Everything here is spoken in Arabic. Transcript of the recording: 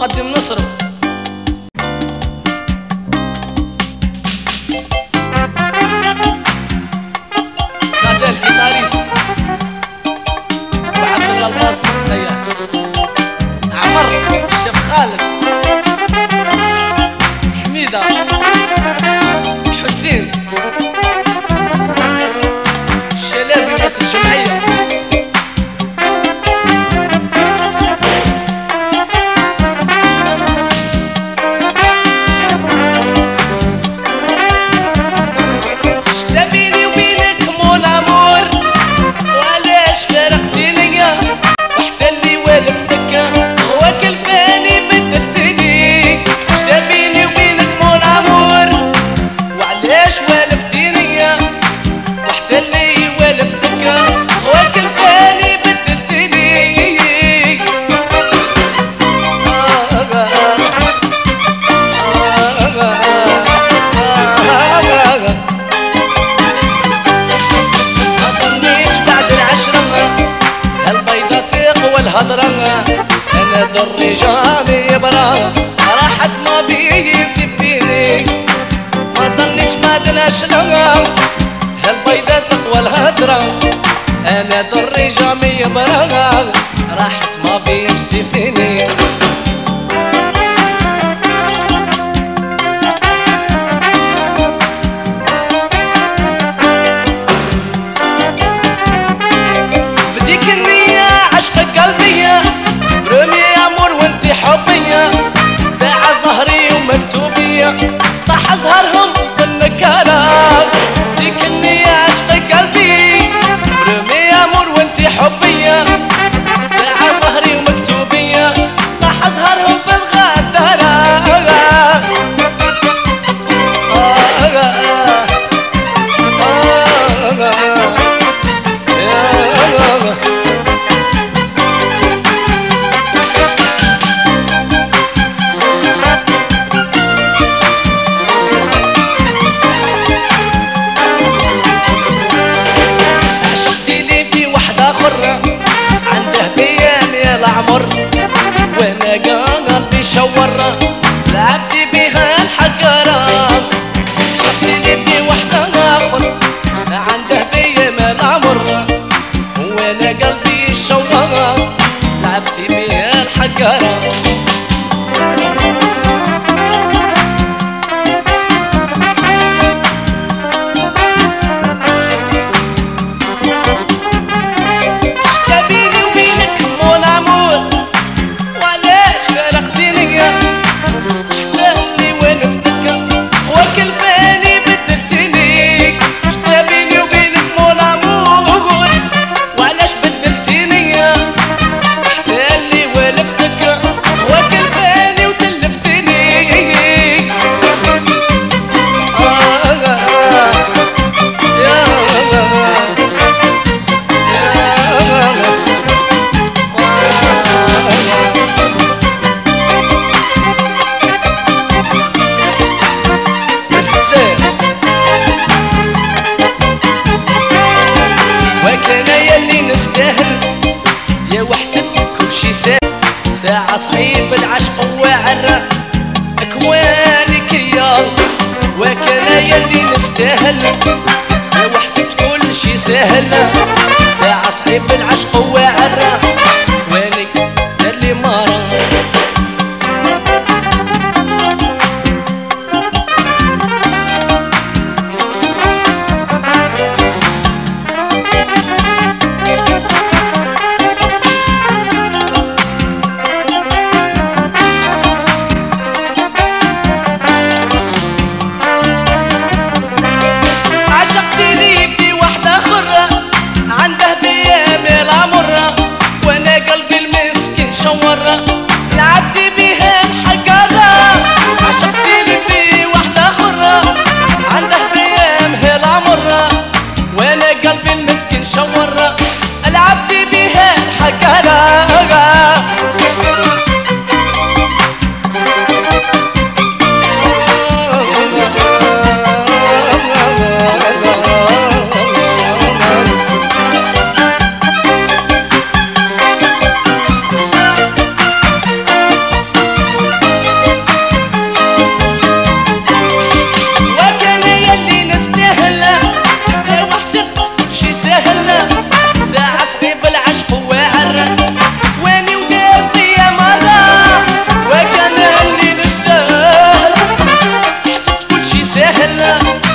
kaddimni surib والرجال يبرى راحت ما بيه سفيني ما ظنيت ما دلاش لغا هالبيضة تقوى الهدرة أنا دري جامي براغ راحت مشورة لعبتي بها الحقرة شفتني في وحدة آخر عنده بي ما عمرة وأنا قلبي شوار لعبتي بها الحقرة وكان يلي نستاهل وحسبت كل شي سهل ساعة صعيب العشق واعرة سهله